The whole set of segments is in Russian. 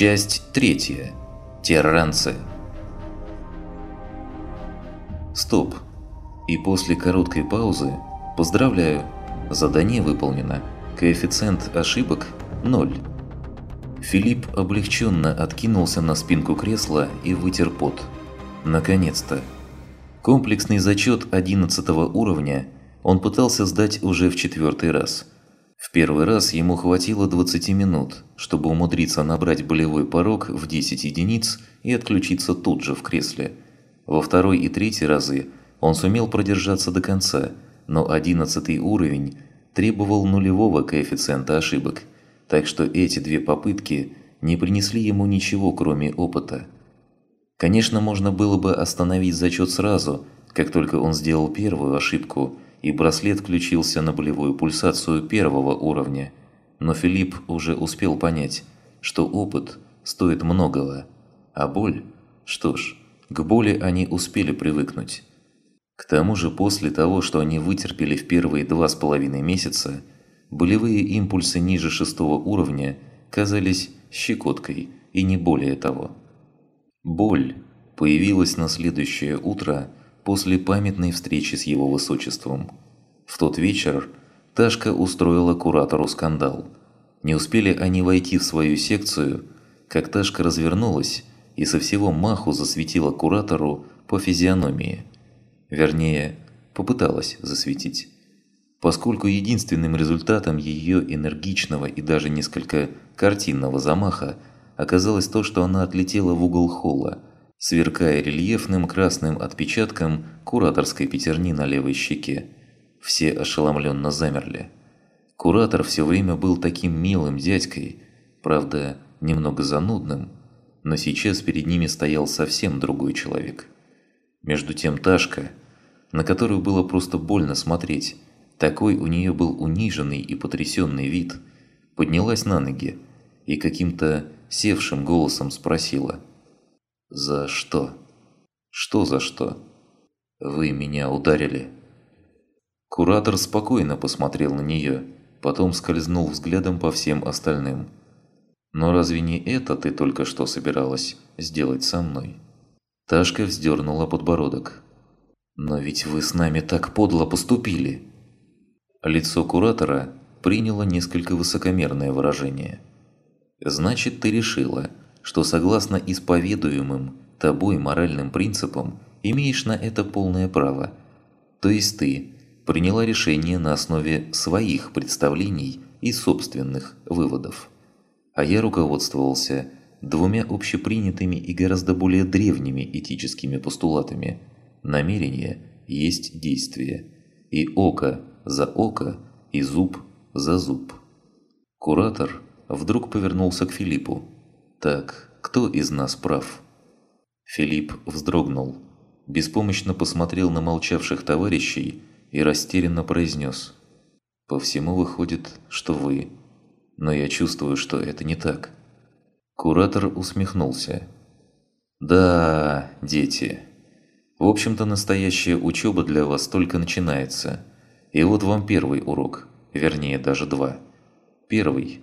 Часть третья. Терранцы. Стоп. И после короткой паузы поздравляю, задание выполнено. Коэффициент ошибок – 0. Филипп облегченно откинулся на спинку кресла и вытер пот. Наконец-то. Комплексный зачет 11 уровня он пытался сдать уже в четвертый раз. В первый раз ему хватило 20 минут, чтобы умудриться набрать болевой порог в 10 единиц и отключиться тут же в кресле. Во второй и третий разы он сумел продержаться до конца, но 11 уровень требовал нулевого коэффициента ошибок – так что эти две попытки не принесли ему ничего, кроме опыта. Конечно, можно было бы остановить зачет сразу, как только он сделал первую ошибку, и браслет включился на болевую пульсацию первого уровня, но Филипп уже успел понять, что опыт стоит многого, а боль, что ж, к боли они успели привыкнуть. К тому же после того, что они вытерпели в первые два с половиной месяца, Болевые импульсы ниже шестого уровня казались щекоткой и не более того. Боль появилась на следующее утро после памятной встречи с его высочеством. В тот вечер Ташка устроила куратору скандал. Не успели они войти в свою секцию, как Ташка развернулась и со всего маху засветила куратору по физиономии. Вернее, попыталась засветить поскольку единственным результатом ее энергичного и даже несколько картинного замаха оказалось то, что она отлетела в угол холла, сверкая рельефным красным отпечатком кураторской пятерни на левой щеке. Все ошеломленно замерли. Куратор все время был таким милым дядькой, правда, немного занудным, но сейчас перед ними стоял совсем другой человек. Между тем Ташка, на которую было просто больно смотреть, такой у нее был униженный и потрясенный вид. Поднялась на ноги и каким-то севшим голосом спросила. «За что?» «Что за что?» «Вы меня ударили». Куратор спокойно посмотрел на нее, потом скользнул взглядом по всем остальным. «Но разве не это ты только что собиралась сделать со мной?» Ташка вздернула подбородок. «Но ведь вы с нами так подло поступили!» Лицо куратора приняло несколько высокомерное выражение. «Значит, ты решила, что согласно исповедуемым тобой моральным принципам имеешь на это полное право. То есть ты приняла решение на основе своих представлений и собственных выводов. А я руководствовался двумя общепринятыми и гораздо более древними этическими постулатами. Намерение есть действие, и око за око и зуб за зуб. Куратор вдруг повернулся к Филиппу. «Так, кто из нас прав?» Филипп вздрогнул, беспомощно посмотрел на молчавших товарищей и растерянно произнес. «По всему выходит, что вы, но я чувствую, что это не так». Куратор усмехнулся. «Да, дети. В общем-то, настоящая учеба для вас только начинается. И вот вам первый урок, вернее даже два. Первый.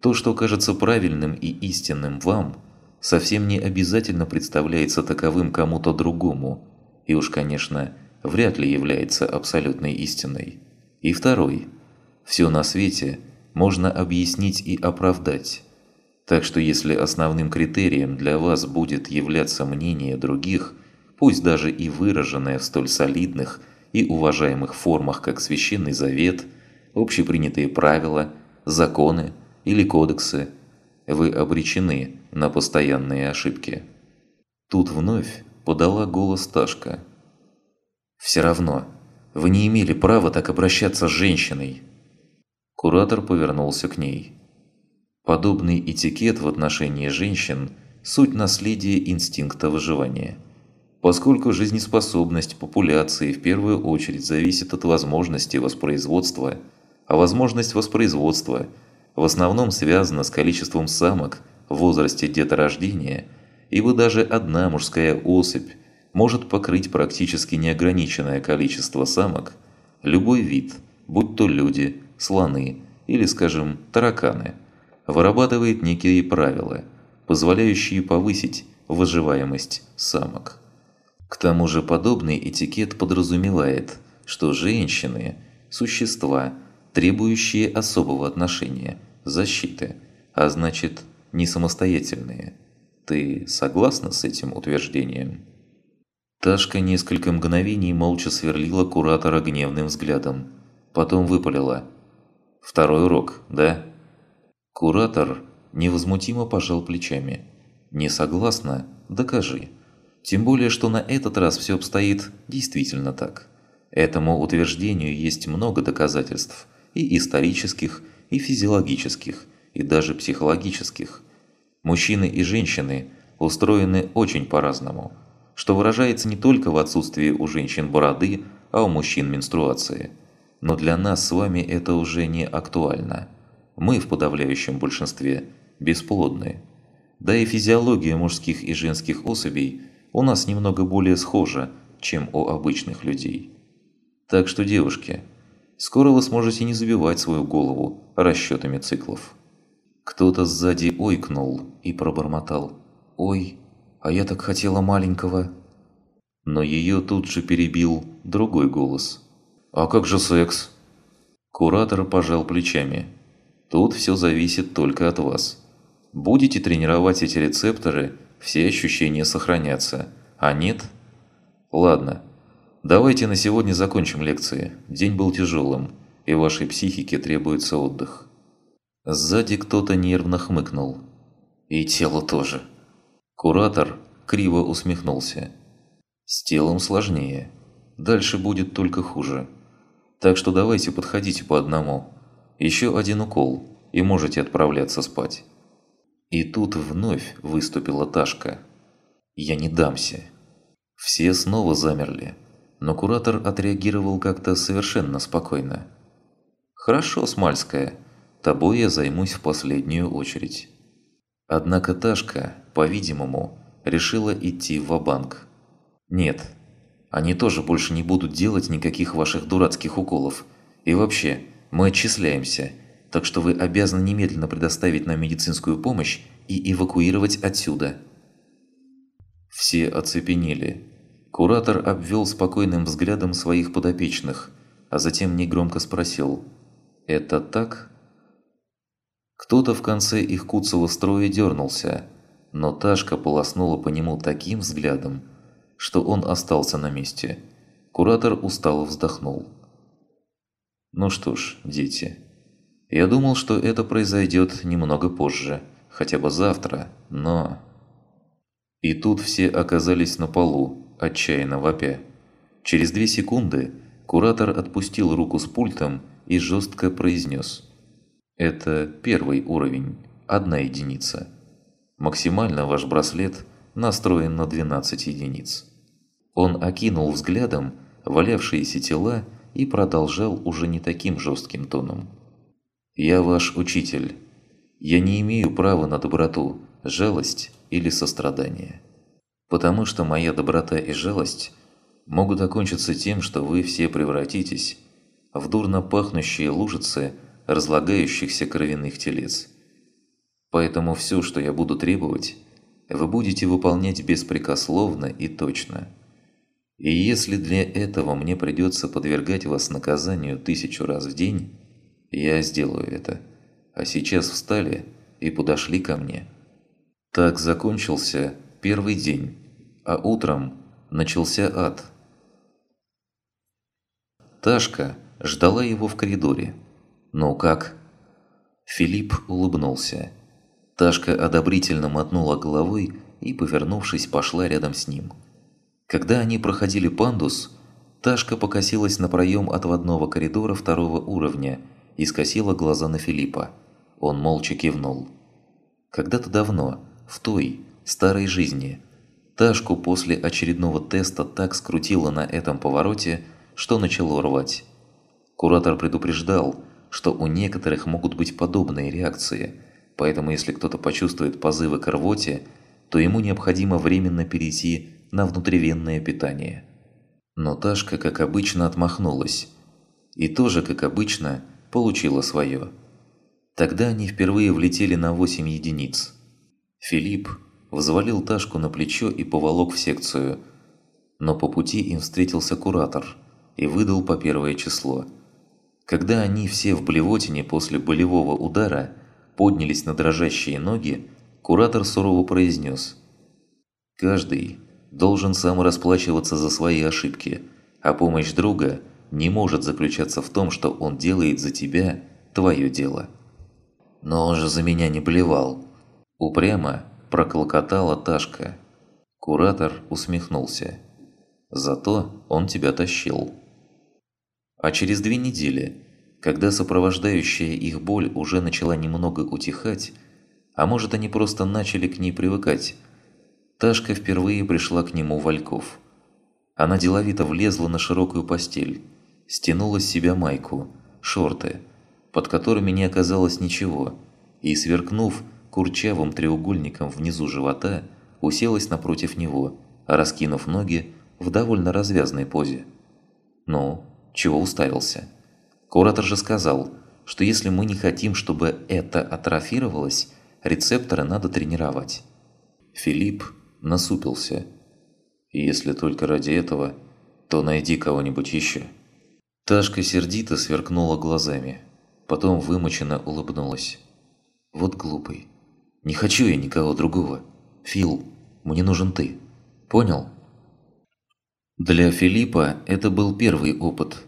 То, что кажется правильным и истинным вам, совсем не обязательно представляется таковым кому-то другому, и уж, конечно, вряд ли является абсолютной истиной. И второй. Все на свете можно объяснить и оправдать. Так что если основным критерием для вас будет являться мнение других, пусть даже и выраженное в столь солидных и уважаемых формах, как Священный Завет, общепринятые правила, законы или кодексы, вы обречены на постоянные ошибки. Тут вновь подала голос Ташка. «Все равно, вы не имели права так обращаться с женщиной». Куратор повернулся к ней. Подобный этикет в отношении женщин – суть наследия инстинкта выживания – поскольку жизнеспособность популяции в первую очередь зависит от возможности воспроизводства, а возможность воспроизводства в основном связана с количеством самок в возрасте деторождения, ибо даже одна мужская особь может покрыть практически неограниченное количество самок, любой вид, будь то люди, слоны или, скажем, тараканы, вырабатывает некие правила, позволяющие повысить выживаемость самок. К тому же подобный этикет подразумевает, что женщины – существа, требующие особого отношения, защиты, а значит, не самостоятельные. Ты согласна с этим утверждением? Ташка несколько мгновений молча сверлила куратора гневным взглядом. Потом выпалила. «Второй урок, да?» Куратор невозмутимо пожал плечами. «Не согласна? Докажи». Тем более, что на этот раз все обстоит действительно так. Этому утверждению есть много доказательств, и исторических, и физиологических, и даже психологических. Мужчины и женщины устроены очень по-разному – что выражается не только в отсутствии у женщин бороды, а у мужчин менструации. Но для нас с вами это уже не актуально. Мы в подавляющем большинстве бесплодны. Да и физиология мужских и женских особей у нас немного более схожа, чем у обычных людей. Так что, девушки, скоро вы сможете не забивать свою голову расчетами циклов. Кто-то сзади ойкнул и пробормотал «Ой, а я так хотела маленького». Но ее тут же перебил другой голос. «А как же секс?» Куратор пожал плечами. «Тут все зависит только от вас. Будете тренировать эти рецепторы, все ощущения сохранятся. А нет? Ладно. Давайте на сегодня закончим лекции. День был тяжелым, и вашей психике требуется отдых». Сзади кто-то нервно хмыкнул. «И телу тоже». Куратор криво усмехнулся. «С телом сложнее. Дальше будет только хуже. Так что давайте подходите по одному. Еще один укол, и можете отправляться спать». И тут вновь выступила Ташка. «Я не дамся». Все снова замерли, но куратор отреагировал как-то совершенно спокойно. «Хорошо, Смальская, тобой я займусь в последнюю очередь». Однако Ташка, по-видимому, решила идти в банк Нет, они тоже больше не будут делать никаких ваших дурацких уколов. И вообще, мы отчисляемся, так что вы обязаны немедленно предоставить нам медицинскую помощь и эвакуировать отсюда. Все оцепенели. Куратор обвел спокойным взглядом своих подопечных, а затем негромко спросил «Это так?» Кто-то в конце их куцого строя дернулся, но Ташка полоснула по нему таким взглядом, что он остался на месте. Куратор устало вздохнул. «Ну что ж, дети, я думал, что это произойдет немного позже, хотя бы завтра, но...» И тут все оказались на полу, отчаянно вопя. Через две секунды куратор отпустил руку с пультом и жестко произнес – это первый уровень, одна единица. Максимально ваш браслет настроен на 12 единиц. Он окинул взглядом валявшиеся тела и продолжал уже не таким жестким тоном. «Я ваш учитель. Я не имею права на доброту, жалость или сострадание. Потому что моя доброта и жалость могут окончиться тем, что вы все превратитесь в дурно пахнущие лужицы – разлагающихся кровяных телец. Поэтому все, что я буду требовать, вы будете выполнять беспрекословно и точно. И если для этого мне придется подвергать вас наказанию тысячу раз в день, я сделаю это. А сейчас встали и подошли ко мне. Так закончился первый день, а утром начался ад. Ташка ждала его в коридоре. «Ну как?» Филипп улыбнулся. Ташка одобрительно мотнула головой и, повернувшись, пошла рядом с ним. Когда они проходили пандус, Ташка покосилась на проем отводного коридора второго уровня и скосила глаза на Филиппа. Он молча кивнул. Когда-то давно, в той, старой жизни, Ташку после очередного теста так скрутило на этом повороте, что начало рвать. Куратор предупреждал, что у некоторых могут быть подобные реакции, поэтому если кто-то почувствует позывы к рвоте, то ему необходимо временно перейти на внутривенное питание. Но Ташка, как обычно, отмахнулась. И тоже, как обычно, получила свое. Тогда они впервые влетели на 8 единиц. Филипп взвалил Ташку на плечо и поволок в секцию, но по пути им встретился куратор и выдал по первое число. Когда они все в блевотине после болевого удара поднялись на дрожащие ноги, куратор сурово произнес «Каждый должен сам расплачиваться за свои ошибки, а помощь друга не может заключаться в том, что он делает за тебя твое дело». «Но он же за меня не блевал!» Упрямо проклокотала Ташка. Куратор усмехнулся. «Зато он тебя тащил». А через две недели, когда сопровождающая их боль уже начала немного утихать, а может они просто начали к ней привыкать, Ташка впервые пришла к нему Вальков. Она деловито влезла на широкую постель, стянула с себя майку, шорты, под которыми не оказалось ничего, и, сверкнув курчавым треугольником внизу живота, уселась напротив него, раскинув ноги в довольно развязной позе. «Ну, чего уставился?» Куратор же сказал, что если мы не хотим, чтобы это атрофировалось, рецепторы надо тренировать. Филипп насупился. «Если только ради этого, то найди кого-нибудь еще». Ташка сердито сверкнула глазами, потом вымоченно улыбнулась. «Вот глупый. Не хочу я никого другого. Фил, мне нужен ты. Понял?» Для Филиппа это был первый опыт.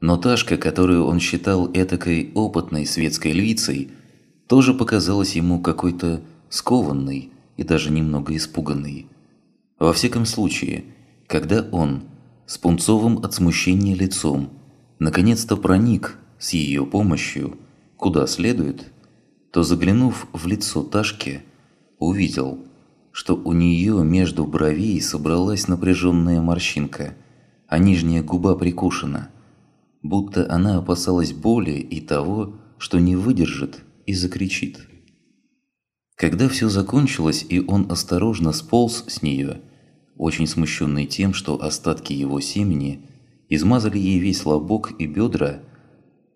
Но Ташка, которую он считал этакой опытной светской львицей, тоже показалась ему какой-то скованной и даже немного испуганной. Во всяком случае, когда он, с пунцовым от смущения лицом, наконец-то проник с ее помощью, куда следует, то, заглянув в лицо Ташки, увидел, что у нее между бровей собралась напряженная морщинка, а нижняя губа прикушена, будто она опасалась боли и того, что не выдержит и закричит. Когда все закончилось и он осторожно сполз с нее, очень смущенный тем, что остатки его семени измазали ей весь лобок и бедра,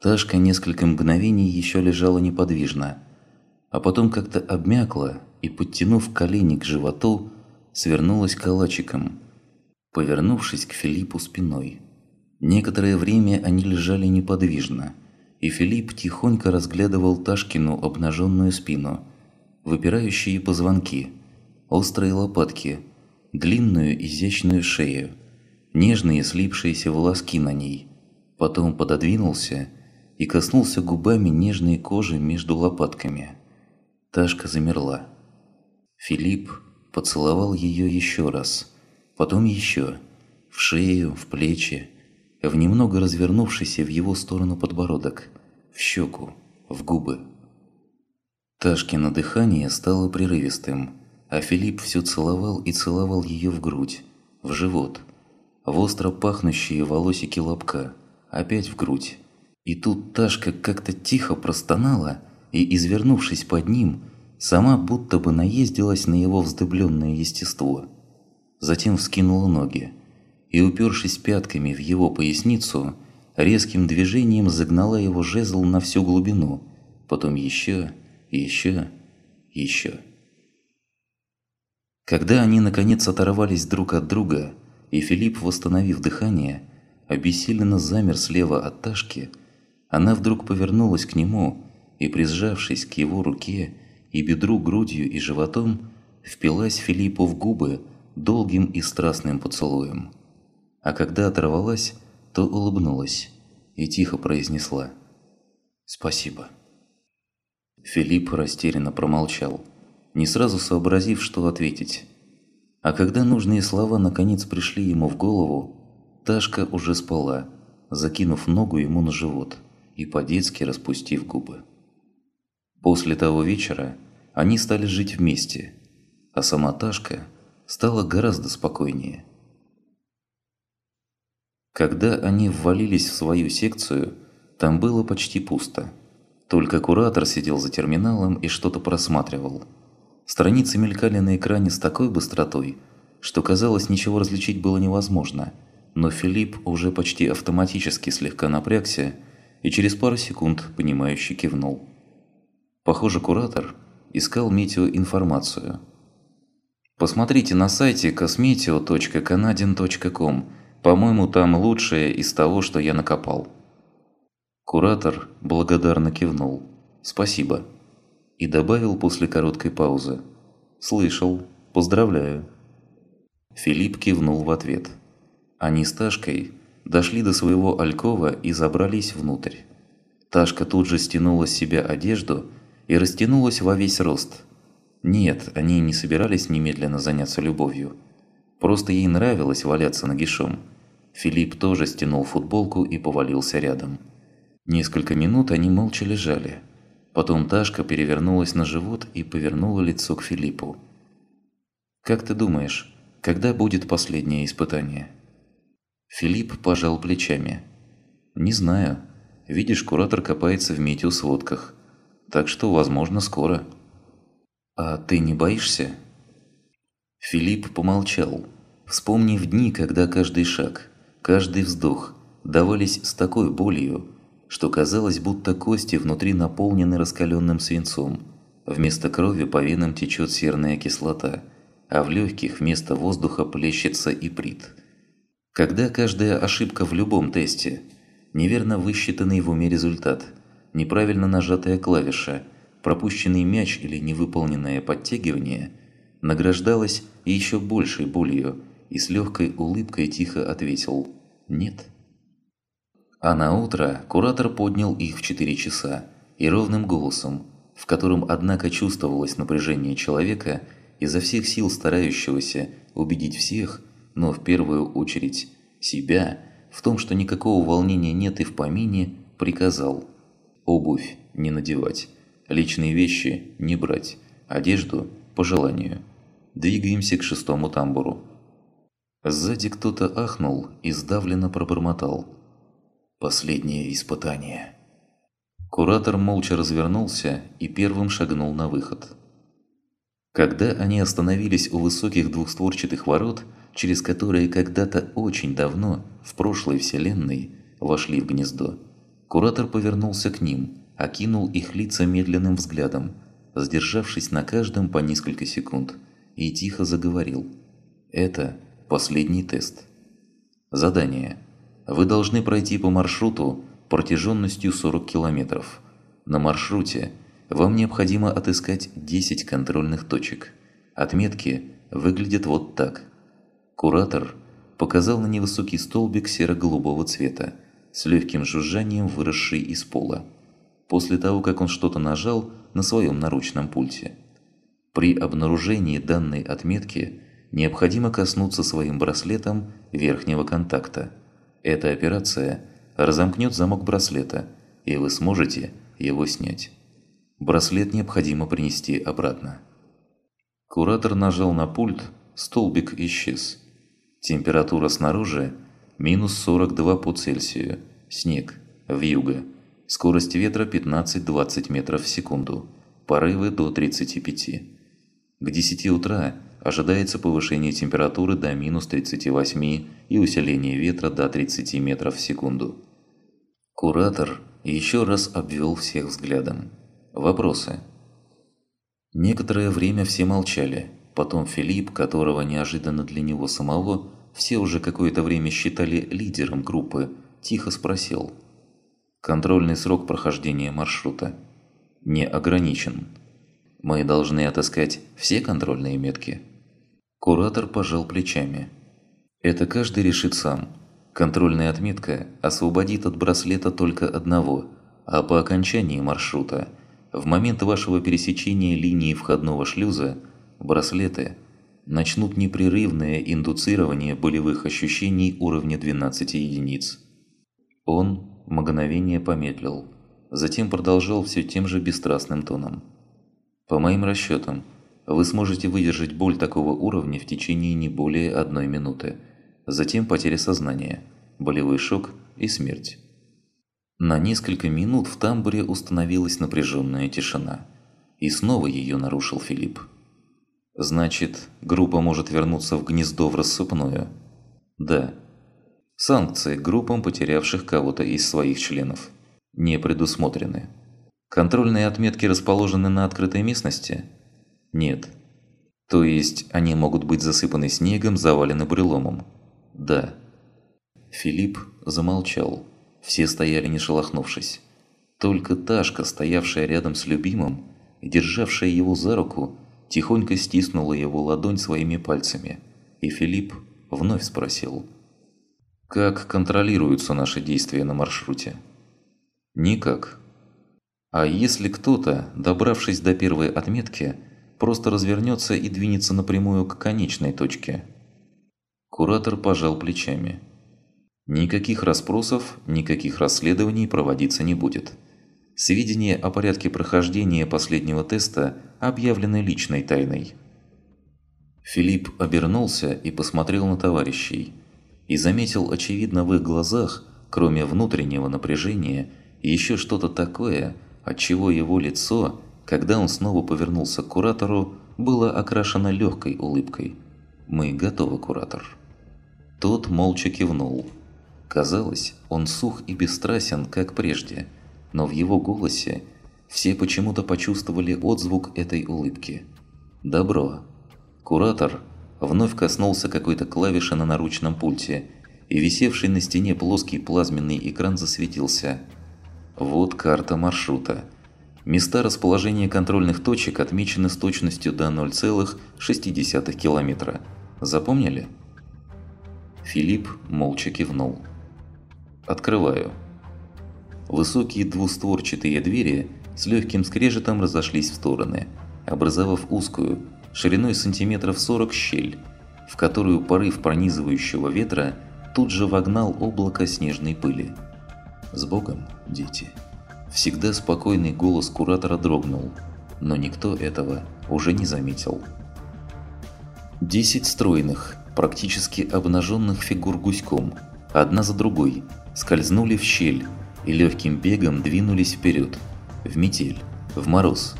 Ташка несколько мгновений еще лежала неподвижно, а потом как-то обмякла и, подтянув колени к животу, свернулась калачиком, повернувшись к Филиппу спиной. Некоторое время они лежали неподвижно, и Филипп тихонько разглядывал Ташкину обнаженную спину, выпирающие позвонки, острые лопатки, длинную изящную шею, нежные слипшиеся волоски на ней. Потом пододвинулся и коснулся губами нежной кожи между лопатками. Ташка замерла. Филипп поцеловал ее еще раз, потом еще, в шею, в плечи, в немного развернувшийся в его сторону подбородок, в щеку, в губы. Ташкино дыхание стало прерывистым, а Филипп все целовал и целовал ее в грудь, в живот, в остро пахнущие волосики лобка, опять в грудь. И тут Ташка как-то тихо простонала и, извернувшись под ним, сама будто бы наездилась на его вздыбленное естество. Затем вскинула ноги и, упершись пятками в его поясницу, резким движением загнала его жезл на всю глубину, потом еще, еще, еще. Когда они наконец оторвались друг от друга, и Филипп, восстановив дыхание, обессиленно замер слева от Ташки, она вдруг повернулась к нему и, прижавшись к его руке и бедру грудью и животом, впилась Филиппу в губы долгим и страстным поцелуем. А когда оторвалась, то улыбнулась и тихо произнесла «Спасибо». Филипп растерянно промолчал, не сразу сообразив, что ответить. А когда нужные слова наконец пришли ему в голову, Ташка уже спала, закинув ногу ему на живот – и по-детски распустив губы. После того вечера они стали жить вместе, а сама Ташка стала гораздо спокойнее. Когда они ввалились в свою секцию, там было почти пусто. Только куратор сидел за терминалом и что-то просматривал. Страницы мелькали на экране с такой быстротой, что казалось, ничего различить было невозможно. Но Филипп уже почти автоматически слегка напрягся и через пару секунд понимающе кивнул. Похоже, куратор искал метеоинформацию. Посмотрите на сайте cosmeteo.canadian.com. По-моему, там лучшее из того, что я накопал. Куратор благодарно кивнул. «Спасибо». И добавил после короткой паузы. «Слышал. Поздравляю». Филипп кивнул в ответ. Они с Ташкой дошли до своего алькова и забрались внутрь. Ташка тут же стянула с себя одежду и растянулась во весь рост. Нет, они не собирались немедленно заняться любовью. Просто ей нравилось валяться нагишом. Филипп тоже стянул футболку и повалился рядом. Несколько минут они молча лежали. Потом Ташка перевернулась на живот и повернула лицо к Филиппу. «Как ты думаешь, когда будет последнее испытание?» Филипп пожал плечами. «Не знаю. Видишь, куратор копается в метеосводках. Так что, возможно, скоро». «А ты не боишься?» Филипп помолчал, вспомнив дни, когда каждый шаг, каждый вздох давались с такой болью, что казалось, будто кости внутри наполнены раскаленным свинцом. Вместо крови по венам течет серная кислота, а в легких вместо воздуха плещется иприт. Когда каждая ошибка в любом тесте, неверно высчитанный в уме результат, неправильно нажатая клавиша, пропущенный мяч или невыполненное подтягивание, награждалась еще большей болью и с легкой улыбкой тихо ответил «нет». А на утро куратор поднял их в 4 часа и ровным голосом, в котором, однако, чувствовалось напряжение человека, изо всех сил старающегося убедить всех, но в первую очередь себя, в том, что никакого волнения нет и в помине, приказал обувь не надевать, личные вещи не брать, одежду по желанию. Двигаемся к шестому тамбуру. Сзади кто-то ахнул и сдавленно пробормотал. Последнее испытание. Куратор молча развернулся и первым шагнул на выход. Когда они остановились у высоких двухстворчатых ворот, через которые когда-то очень давно, в прошлой вселенной, вошли в гнездо. Куратор повернулся к ним, окинул их лица медленным взглядом, сдержавшись на каждом по несколько секунд, и тихо заговорил. Это последний тест. Задание. Вы должны пройти по маршруту протяженностью 40 километров. На маршруте вам необходимо отыскать 10 контрольных точек. Отметки выглядят вот так – Куратор показал на невысокий столбик серо-голубого цвета, с легким жужжанием выросший из пола, после того, как он что-то нажал на своем наручном пульте. При обнаружении данной отметки необходимо коснуться своим браслетом верхнего контакта. Эта операция разомкнет замок браслета, и вы сможете его снять. Браслет необходимо принести обратно. Куратор нажал на пульт, столбик исчез. Температура снаружи – минус 42 по Цельсию. Снег. Вьюга. Скорость ветра 15-20 метров в секунду. Порывы до 35. К 10 утра ожидается повышение температуры до минус 38 и усиление ветра до 30 метров в секунду. Куратор еще раз обвел всех взглядом. Вопросы. Некоторое время все молчали. Потом Филипп, которого неожиданно для него самого все уже какое-то время считали лидером группы, тихо спросил. «Контрольный срок прохождения маршрута не ограничен. Мы должны отыскать все контрольные метки». Куратор пожал плечами. «Это каждый решит сам. Контрольная отметка освободит от браслета только одного, а по окончании маршрута, в момент вашего пересечения линии входного шлюза – браслеты начнут непрерывное индуцирование болевых ощущений уровня 12 единиц. Он мгновение помедлил, затем продолжал все тем же бесстрастным тоном. По моим расчетам, вы сможете выдержать боль такого уровня в течение не более одной минуты, затем потеря сознания, болевой шок и смерть. На несколько минут в тамбуре установилась напряженная тишина. И снова ее нарушил Филипп. Значит, группа может вернуться в гнездо в рассыпную? Да. Санкции группам, потерявших кого-то из своих членов, не предусмотрены. Контрольные отметки расположены на открытой местности? Нет. То есть они могут быть засыпаны снегом, завалены буреломом? Да. Филипп замолчал. Все стояли не шелохнувшись. Только Ташка, стоявшая рядом с любимым державшая его за руку, тихонько стиснула его ладонь своими пальцами. И Филипп вновь спросил. «Как контролируются наши действия на маршруте?» «Никак. А если кто-то, добравшись до первой отметки, просто развернется и двинется напрямую к конечной точке?» Куратор пожал плечами. Никаких расспросов, никаких расследований проводиться не будет. Сведения о порядке прохождения последнего теста объявлены личной тайной. Филипп обернулся и посмотрел на товарищей. И заметил очевидно в их глазах, кроме внутреннего напряжения, еще что-то такое, от чего его лицо, когда он снова повернулся к куратору, было окрашено легкой улыбкой. «Мы готовы, куратор». Тот молча кивнул. Казалось, он сух и бесстрастен, как прежде, но в его голосе все почему-то почувствовали отзвук этой улыбки. «Добро». Куратор вновь коснулся какой-то клавиши на наручном пульте, и висевший на стене плоский плазменный экран засветился. Вот карта маршрута. Места расположения контрольных точек отмечены с точностью до 0,6 километра. Запомнили? Филипп молча кивнул. Открываю. Высокие двустворчатые двери с легким скрежетом разошлись в стороны, образовав узкую, шириной сантиметров 40 щель, в которую порыв пронизывающего ветра тут же вогнал облако снежной пыли. «С Богом, дети!» Всегда спокойный голос куратора дрогнул, но никто этого уже не заметил. Десять стройных, практически обнаженных фигур гуськом, одна за другой, скользнули в щель и легким бегом двинулись вперед, в метель, в мороз,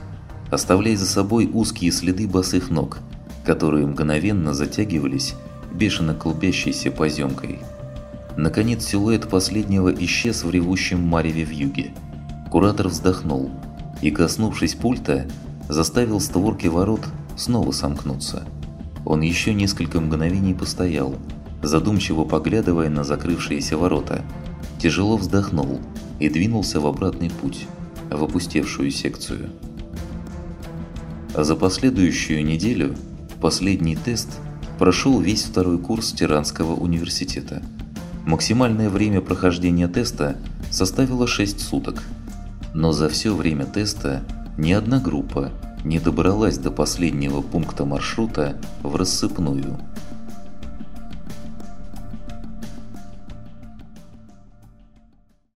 оставляя за собой узкие следы босых ног, которые мгновенно затягивались бешено клубящейся поземкой. Наконец силуэт последнего исчез в ревущем мареве в юге. Куратор вздохнул и, коснувшись пульта, заставил створки ворот снова сомкнуться. Он еще несколько мгновений постоял, задумчиво поглядывая на закрывшиеся ворота, тяжело вздохнул и двинулся в обратный путь, в опустевшую секцию. За последующую неделю последний тест прошел весь второй курс Тиранского университета. Максимальное время прохождения теста составило 6 суток, но за все время теста ни одна группа не добралась до последнего пункта маршрута в рассыпную –